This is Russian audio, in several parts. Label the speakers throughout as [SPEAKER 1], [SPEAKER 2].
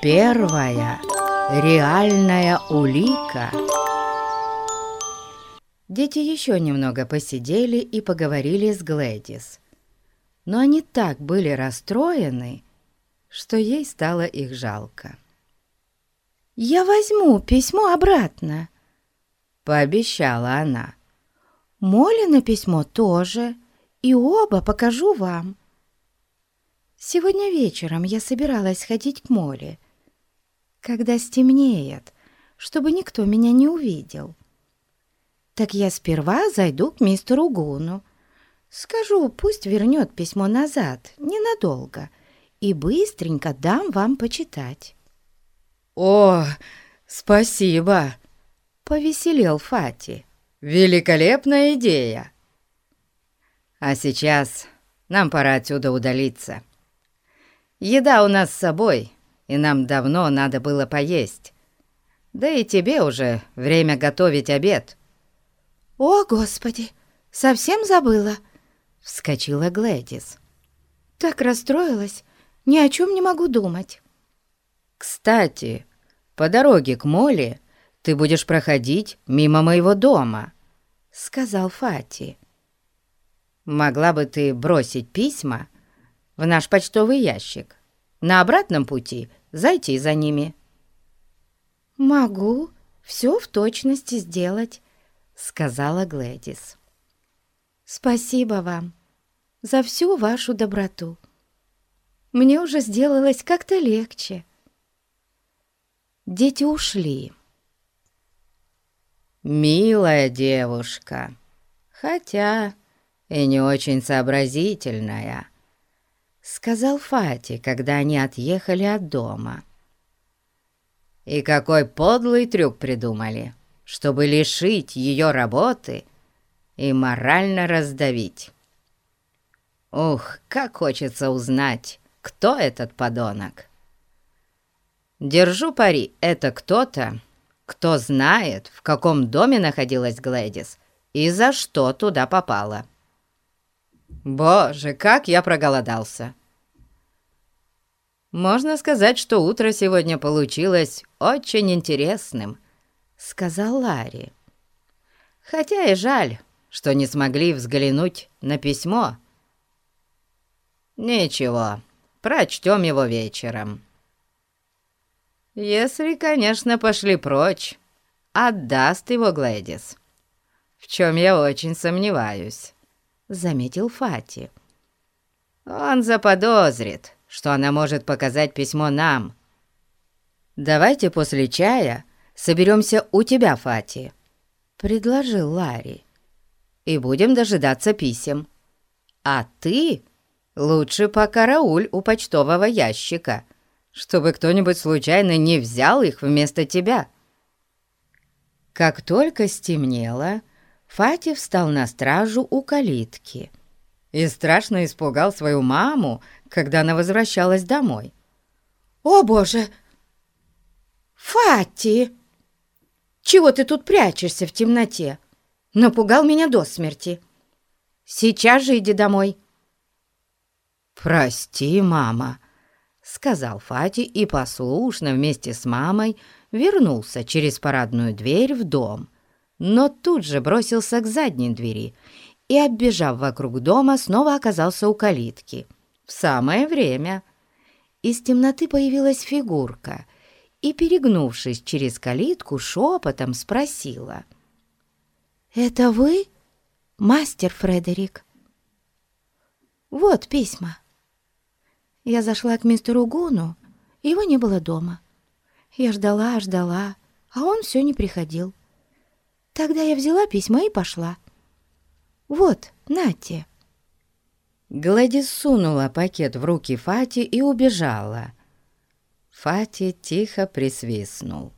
[SPEAKER 1] Первая реальная улика. Дети еще немного посидели и поговорили с Глэдис. Но они так были расстроены, что ей стало их жалко.
[SPEAKER 2] «Я возьму письмо обратно», —
[SPEAKER 1] пообещала она.
[SPEAKER 2] «Молли на письмо тоже, и оба покажу вам». Сегодня вечером я собиралась ходить к Молли, когда стемнеет, чтобы никто меня не увидел. Так я сперва зайду к мистеру Гуну, скажу, пусть вернет письмо назад, ненадолго, и быстренько дам вам почитать.
[SPEAKER 1] «О, спасибо!» — повеселел Фати. «Великолепная идея!» «А сейчас нам пора отсюда удалиться. Еда у нас с собой, и нам давно надо было поесть. Да и тебе уже время готовить обед».
[SPEAKER 2] «О, Господи, совсем забыла!» — вскочила Глэдис. «Так расстроилась, ни о чем не могу думать».
[SPEAKER 1] «Кстати, по дороге к Моле ты будешь проходить мимо моего дома», — сказал Фати. «Могла бы ты бросить письма в наш почтовый ящик, на обратном пути зайти за ними».
[SPEAKER 2] «Могу все в точности сделать», — сказала Глэдис. «Спасибо вам за всю вашу доброту. Мне уже сделалось как-то легче». Дети ушли.
[SPEAKER 1] «Милая девушка, хотя и не очень сообразительная», — сказал Фати, когда они отъехали от дома. «И какой подлый трюк придумали, чтобы лишить ее работы и морально раздавить. Ух, как хочется узнать, кто этот подонок!» Держу пари, это кто-то, кто знает, в каком доме находилась Глэдис и за что туда попала. Боже, как я проголодался! Можно сказать, что утро сегодня получилось очень интересным, сказал Ларри. Хотя и жаль, что не смогли взглянуть на письмо. Ничего, прочтем его вечером. Если, конечно, пошли прочь, отдаст его Глэдис. В чем я очень сомневаюсь, заметил Фати. Он заподозрит, что она может показать письмо нам. Давайте после чая соберемся у тебя, Фати, предложил Ларри. И будем дожидаться писем. А ты лучше пока Рауль у почтового ящика чтобы кто-нибудь случайно не взял их вместо тебя». Как только стемнело, Фати встал на стражу у калитки и страшно испугал свою маму, когда она возвращалась домой.
[SPEAKER 2] «О, Боже! Фати! Чего ты тут прячешься в темноте? Напугал меня до смерти. Сейчас же иди домой».
[SPEAKER 1] «Прости, мама», сказал Фати и послушно вместе с мамой вернулся через парадную дверь в дом, но тут же бросился к задней двери и, оббежав вокруг дома, снова оказался у калитки. В самое время. Из темноты появилась фигурка и, перегнувшись через калитку, шепотом спросила.
[SPEAKER 2] «Это вы, мастер Фредерик?» «Вот письма». Я зашла к мистеру Гуну, его не было дома. Я ждала, ждала, а он все не приходил. Тогда я взяла письма и пошла. Вот, нате.
[SPEAKER 1] Гладис сунула пакет в руки Фати и убежала. Фати тихо присвистнул.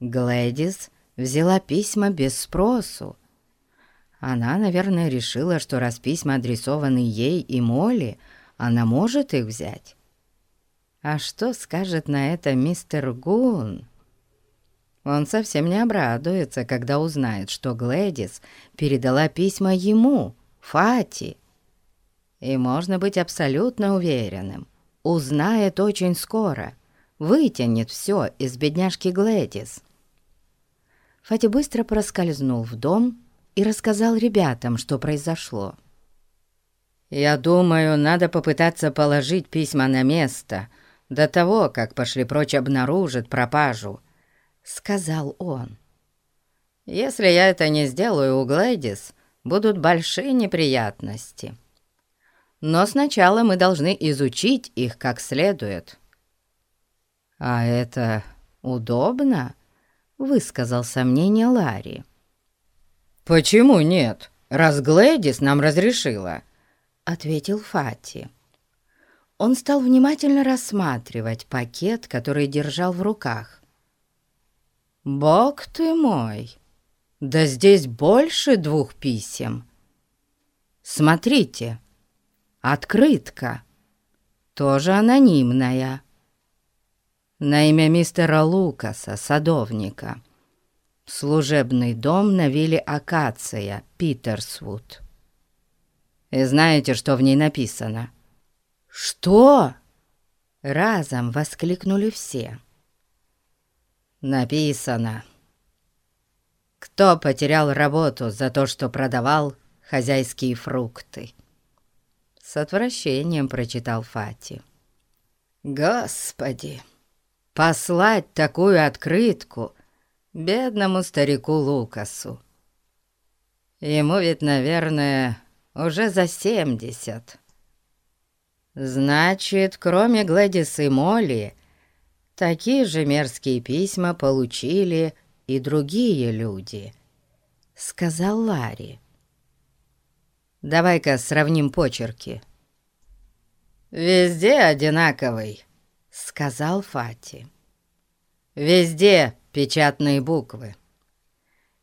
[SPEAKER 1] Глэдис взяла письма без спросу. Она, наверное, решила, что раз письма адресованы ей и Молли, она может их взять. А что скажет на это мистер Гун? Он совсем не обрадуется, когда узнает, что Глэдис передала письма ему, Фати. И можно быть абсолютно уверенным, узнает очень скоро, вытянет все из бедняжки Глэдис. Фати быстро проскользнул в дом и рассказал ребятам, что произошло. «Я думаю, надо попытаться положить письма на место до того, как пошли прочь обнаружат пропажу», — сказал он. «Если я это не сделаю у Глэдис, будут большие неприятности. Но сначала мы должны изучить их как следует». «А это удобно?» — высказал сомнение Ларри. «Почему нет? Раз Глэдис нам разрешила», — ответил Фати. Он стал внимательно рассматривать пакет, который держал в руках. «Бог ты мой! Да здесь больше двух писем! Смотрите, открытка, тоже анонимная, на имя мистера Лукаса, садовника, служебный дом на вилле Акация, Питерсвуд. И знаете, что в ней написано?» «Что?» — разом воскликнули все написано. Кто потерял работу за то, что продавал хозяйские фрукты? С отвращением прочитал Фати. Господи, послать такую открытку бедному старику Лукасу. Ему ведь, наверное, уже за семьдесят. Значит, кроме Глэдис и Молли, Такие же мерзкие письма получили и другие люди, сказал Ларри. Давай-ка сравним почерки. Везде одинаковый, сказал Фати. Везде печатные буквы.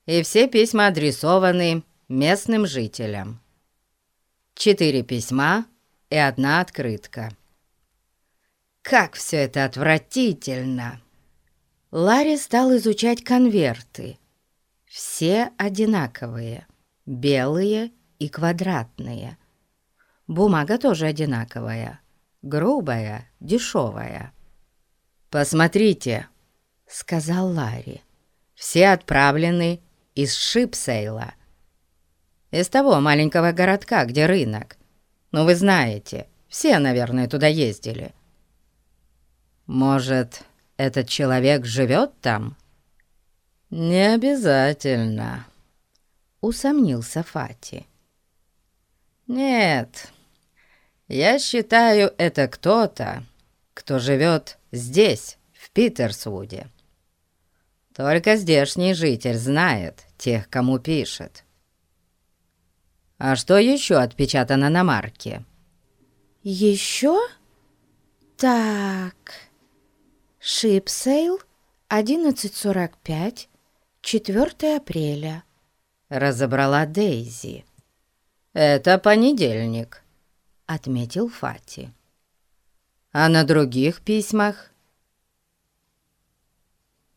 [SPEAKER 1] И все письма адресованы местным жителям. Четыре письма и одна открытка. Как все это отвратительно!» Ларри стал изучать конверты. Все одинаковые, белые и квадратные. Бумага тоже одинаковая, грубая, дешевая. «Посмотрите», — сказал Ларри, — «все отправлены из Шипсейла, из того маленького городка, где рынок. Ну, вы знаете, все, наверное, туда ездили. Может, этот человек живет там?» «Не обязательно», — усомнился Фатти. «Нет, я считаю, это кто-то, кто живет здесь, в Питерсвуде. Только здешний житель знает тех, кому пишет. А что еще отпечатано на марке?»
[SPEAKER 2] «Еще? Так...» Шипсейл, 11.45, 4 апреля.
[SPEAKER 1] Разобрала Дейзи. «Это понедельник», — отметил Фати. «А на других письмах?»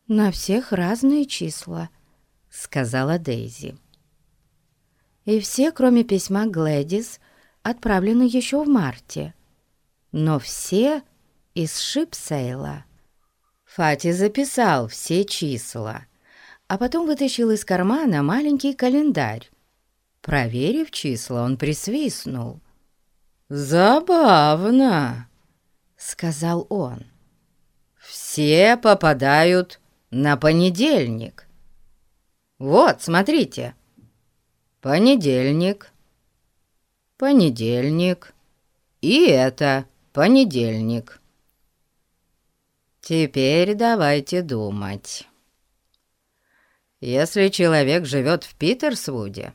[SPEAKER 2] «На всех разные числа», — сказала Дейзи. «И все, кроме письма Глэдис, отправлены еще в марте. Но все из Шипсейла».
[SPEAKER 1] Фати записал все числа, а потом вытащил из кармана маленький календарь. Проверив числа, он присвистнул. «Забавно», — сказал он. «Все попадают на понедельник. Вот, смотрите. Понедельник, понедельник и это понедельник». Теперь давайте думать. Если человек живет в Питерсвуде,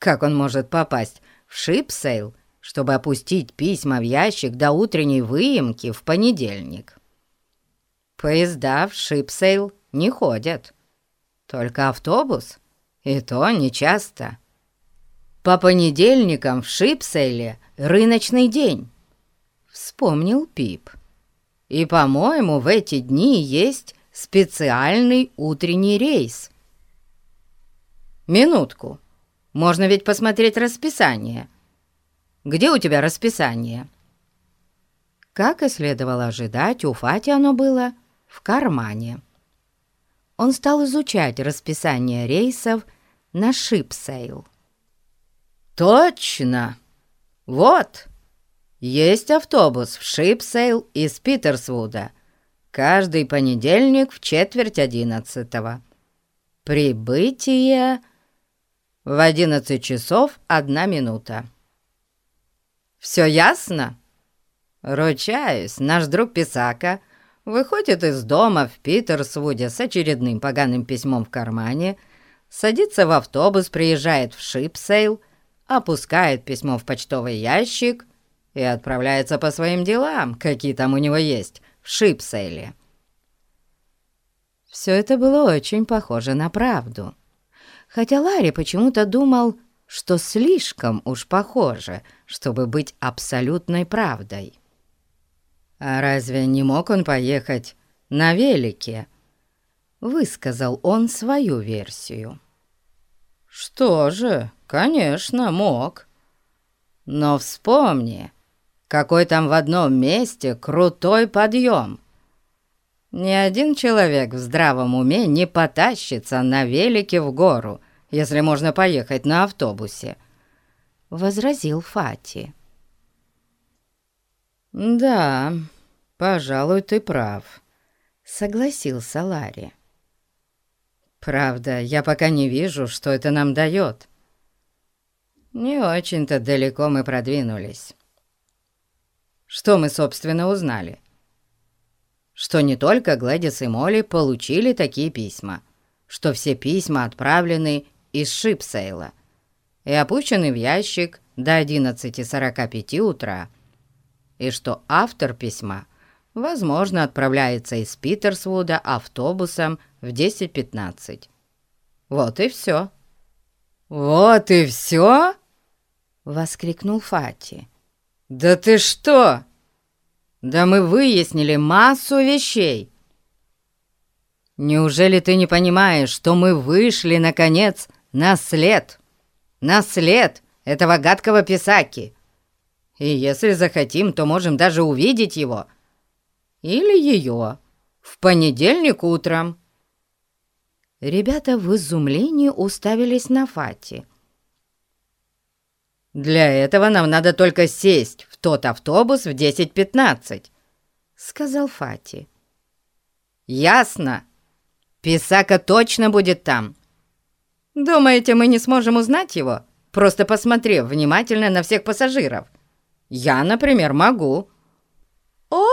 [SPEAKER 1] как он может попасть в Шипсейл, чтобы опустить письма в ящик до утренней выемки в понедельник? Поезда в Шипсейл не ходят, только автобус, и то нечасто. По понедельникам в Шипсейле рыночный день, вспомнил Пип. И, по-моему, в эти дни есть специальный утренний рейс. Минутку. Можно ведь посмотреть расписание. где у тебя расписание?» Как и следовало ожидать, у Фати оно было в кармане. Он стал изучать расписание рейсов на Шипсейл. «Точно! Вот! Есть автобус в Шипсейл из Питерсвуда каждый понедельник в четверть одиннадцатого. Прибытие в одиннадцать часов одна минута. Все ясно? Ручаюсь, наш друг Писака выходит из дома в Питерсвуде с очередным поганым письмом в кармане, садится в автобус, приезжает в Шипсейл, опускает письмо в почтовый ящик и отправляется по своим делам, какие там у него есть, в Шипсейле. Все это было очень похоже на правду хотя Ларри почему-то думал, что слишком уж похоже, чтобы быть абсолютной правдой. «А разве не мог он поехать на велике?» Высказал он свою версию. «Что же, конечно, мог. Но вспомни, какой там в одном месте крутой подъем. Ни один человек в здравом уме не потащится на велике в гору, если можно поехать на автобусе», — возразил Фати. «Да, пожалуй, ты прав», — согласился Ларри. «Правда, я пока не вижу, что это нам дает. Не очень-то далеко мы продвинулись. Что мы, собственно, узнали?» что не только Глэдис и Молли получили такие письма, что все письма отправлены из Шипсейла и опущены в ящик до 11.45 утра, и что автор письма, возможно, отправляется из Питерсвуда автобусом в 10.15. Вот и все. «Вот и все?» — воскликнул Фати. «Да ты что?» Да мы выяснили массу вещей. Неужели ты не понимаешь, что мы вышли, наконец, на след? На след этого гадкого писаки. И если захотим, то можем даже увидеть его. Или ее. В понедельник утром. Ребята в изумлении уставились на Фати. «Для этого нам надо только сесть в тот автобус в 10.15», — сказал Фати. «Ясно. Писака точно будет там. Думаете, мы не сможем узнать его, просто посмотрев внимательно на всех пассажиров? Я, например, могу».
[SPEAKER 2] «О,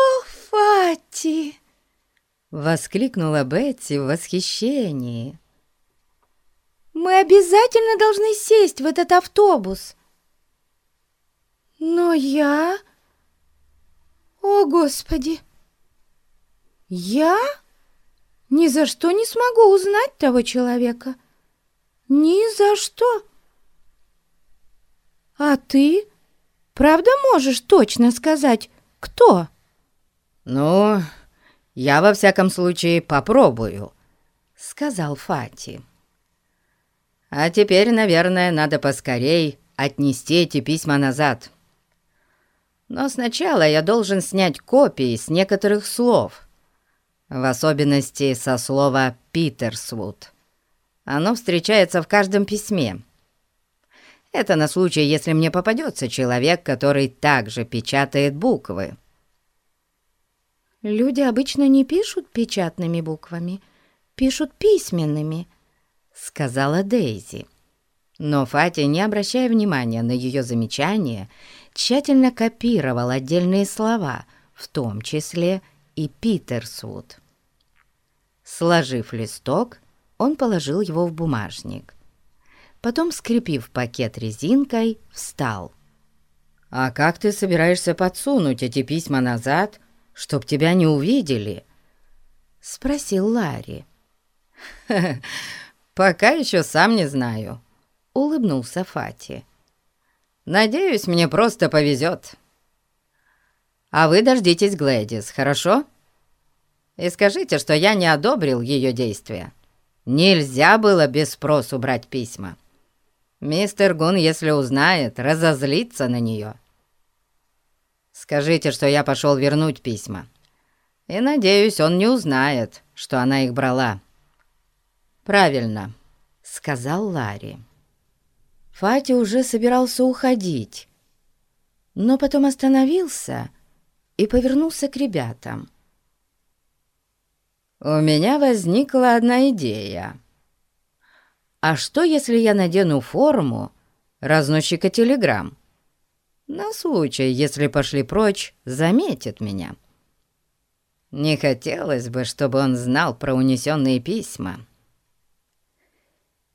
[SPEAKER 2] Фати!»
[SPEAKER 1] — воскликнула Бетти в восхищении.
[SPEAKER 2] «Мы обязательно должны сесть в этот автобус!» Но я... О, Господи! Я ни за что не смогу узнать того человека. Ни за что. А ты правда можешь точно сказать, кто?
[SPEAKER 1] Ну, я во всяком случае попробую, сказал Фати. А теперь, наверное, надо поскорей отнести эти письма назад. Но сначала я должен снять копии с некоторых слов, в особенности со слова «Питерсвуд». Оно встречается в каждом письме. Это на случай, если мне попадется человек, который также печатает буквы.
[SPEAKER 2] «Люди обычно не пишут печатными буквами, пишут письменными», — сказала Дейзи.
[SPEAKER 1] Но Фати, не обращая внимания на ее замечание, тщательно копировал отдельные слова, в том числе и Питерсвуд. Сложив листок, он положил его в бумажник. Потом, скрепив пакет резинкой, встал. «А как ты собираешься подсунуть эти письма назад, чтоб тебя не увидели?» — спросил Ларри. «Пока еще сам не знаю», — улыбнулся Фати. Надеюсь, мне просто повезет. А вы дождитесь Глэдис, хорошо? И скажите, что я не одобрил ее действия. Нельзя было без спросу брать письма. Мистер Гун, если узнает, разозлится на нее. Скажите, что я пошел вернуть письма. И, надеюсь, он не узнает, что она их брала». «Правильно», — сказал Ларри. Фати уже собирался уходить, но потом остановился и повернулся к ребятам. «У меня возникла одна идея. А что, если я надену форму разносчика телеграмм? На случай, если пошли прочь, заметит меня. Не хотелось бы, чтобы он знал про унесенные письма».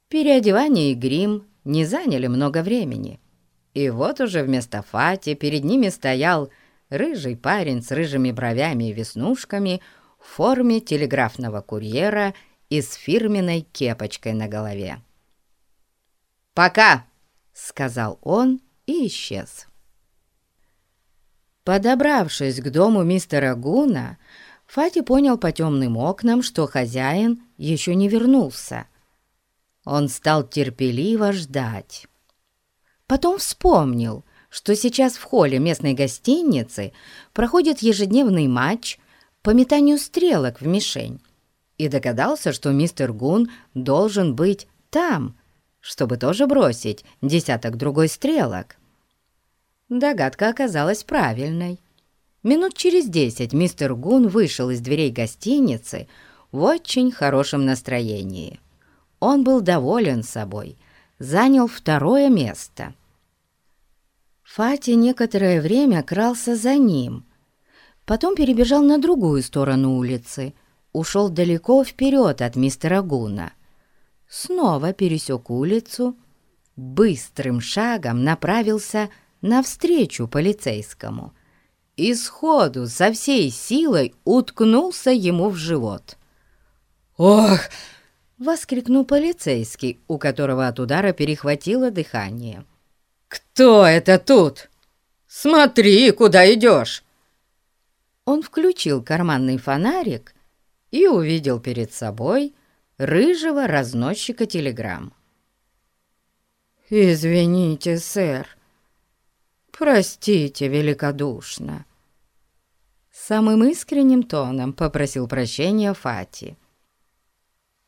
[SPEAKER 1] Переодевание и грим не заняли много времени. И вот уже вместо Фати перед ними стоял рыжий парень с рыжими бровями и веснушками в форме телеграфного курьера и с фирменной кепочкой на голове. «Пока!» — сказал он и исчез. Подобравшись к дому мистера Гуна, Фати понял по темным окнам, что хозяин еще не вернулся. Он стал терпеливо ждать. Потом вспомнил, что сейчас в холле местной гостиницы проходит ежедневный матч по метанию стрелок в мишень и догадался, что мистер Гун должен быть там, чтобы тоже бросить десяток другой стрелок. Догадка оказалась правильной. Минут через десять мистер Гун вышел из дверей гостиницы в очень хорошем настроении. Он был доволен собой, занял второе место. Фати некоторое время крался за ним, потом перебежал на другую сторону улицы, ушел далеко вперед от мистера Гуна. Снова пересек улицу, быстрым шагом направился навстречу полицейскому и сходу со всей силой уткнулся ему в живот.
[SPEAKER 3] «Ох!»
[SPEAKER 1] Воскликнул полицейский, у которого от удара перехватило дыхание.
[SPEAKER 3] «Кто это тут? Смотри, куда идешь!»
[SPEAKER 1] Он включил карманный фонарик и увидел перед собой рыжего разносчика телеграмм.
[SPEAKER 2] «Извините, сэр. Простите великодушно».
[SPEAKER 1] Самым искренним тоном попросил прощения Фати.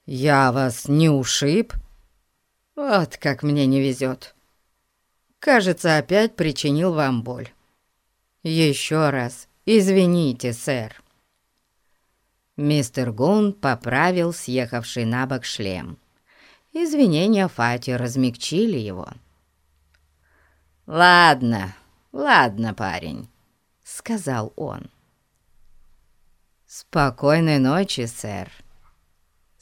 [SPEAKER 3] «Я вас не ушиб?»
[SPEAKER 1] «Вот как мне не везет. Кажется, опять причинил вам боль. Еще раз извините, сэр». Мистер Гун поправил съехавший на бок шлем. Извинения Фати размягчили его. «Ладно, ладно, парень», — сказал он. «Спокойной ночи, сэр».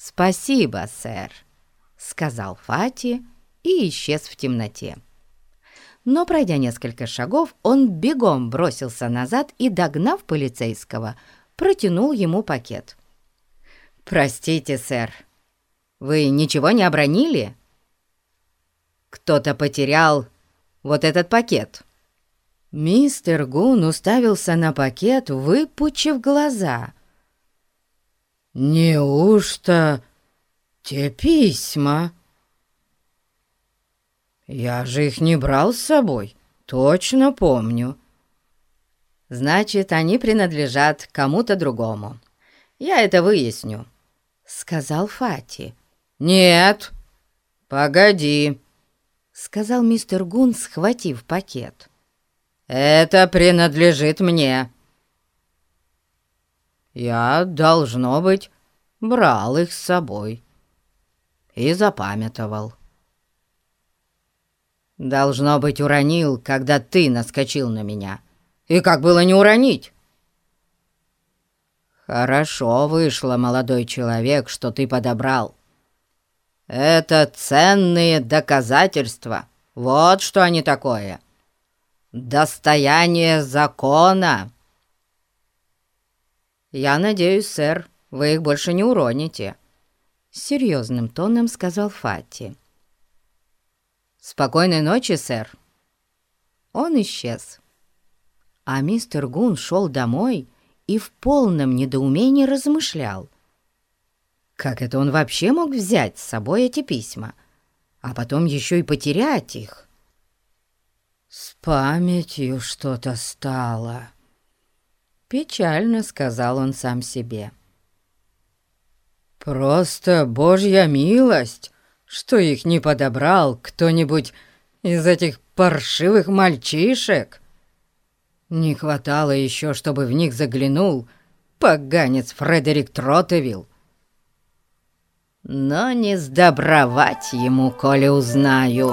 [SPEAKER 1] «Спасибо, сэр», — сказал Фати и исчез в темноте. Но, пройдя несколько шагов, он бегом бросился назад и, догнав полицейского, протянул ему пакет. «Простите, сэр, вы ничего не обронили?» «Кто-то потерял вот этот пакет». Мистер Гун уставился на пакет, выпучив глаза —
[SPEAKER 3] «Неужто те письма?» «Я же их не брал с собой, точно помню».
[SPEAKER 1] «Значит, они принадлежат кому-то другому. Я это выясню», — сказал Фати.
[SPEAKER 3] «Нет, погоди», —
[SPEAKER 1] сказал мистер Гун, схватив пакет.
[SPEAKER 3] «Это принадлежит мне». Я, должно быть, брал их с собой и запамятовал. Должно быть, уронил, когда ты наскочил на меня. И как было не уронить? Хорошо вышло, молодой человек, что ты подобрал. Это ценные доказательства. Вот что они такое. Достояние закона.
[SPEAKER 1] «Я надеюсь, сэр, вы их больше не уроните», — серьезным тоном сказал Фати. «Спокойной ночи, сэр». Он исчез. А мистер Гун шел домой и в полном недоумении размышлял. Как это он вообще мог взять с собой эти письма, а потом еще и потерять их?
[SPEAKER 3] «С памятью что-то стало», — печально сказал он сам себе. «Просто божья милость, что их не подобрал кто-нибудь из этих паршивых мальчишек. Не хватало еще, чтобы в них заглянул поганец Фредерик Тротевилл. Но не сдобровать ему, коли узнаю».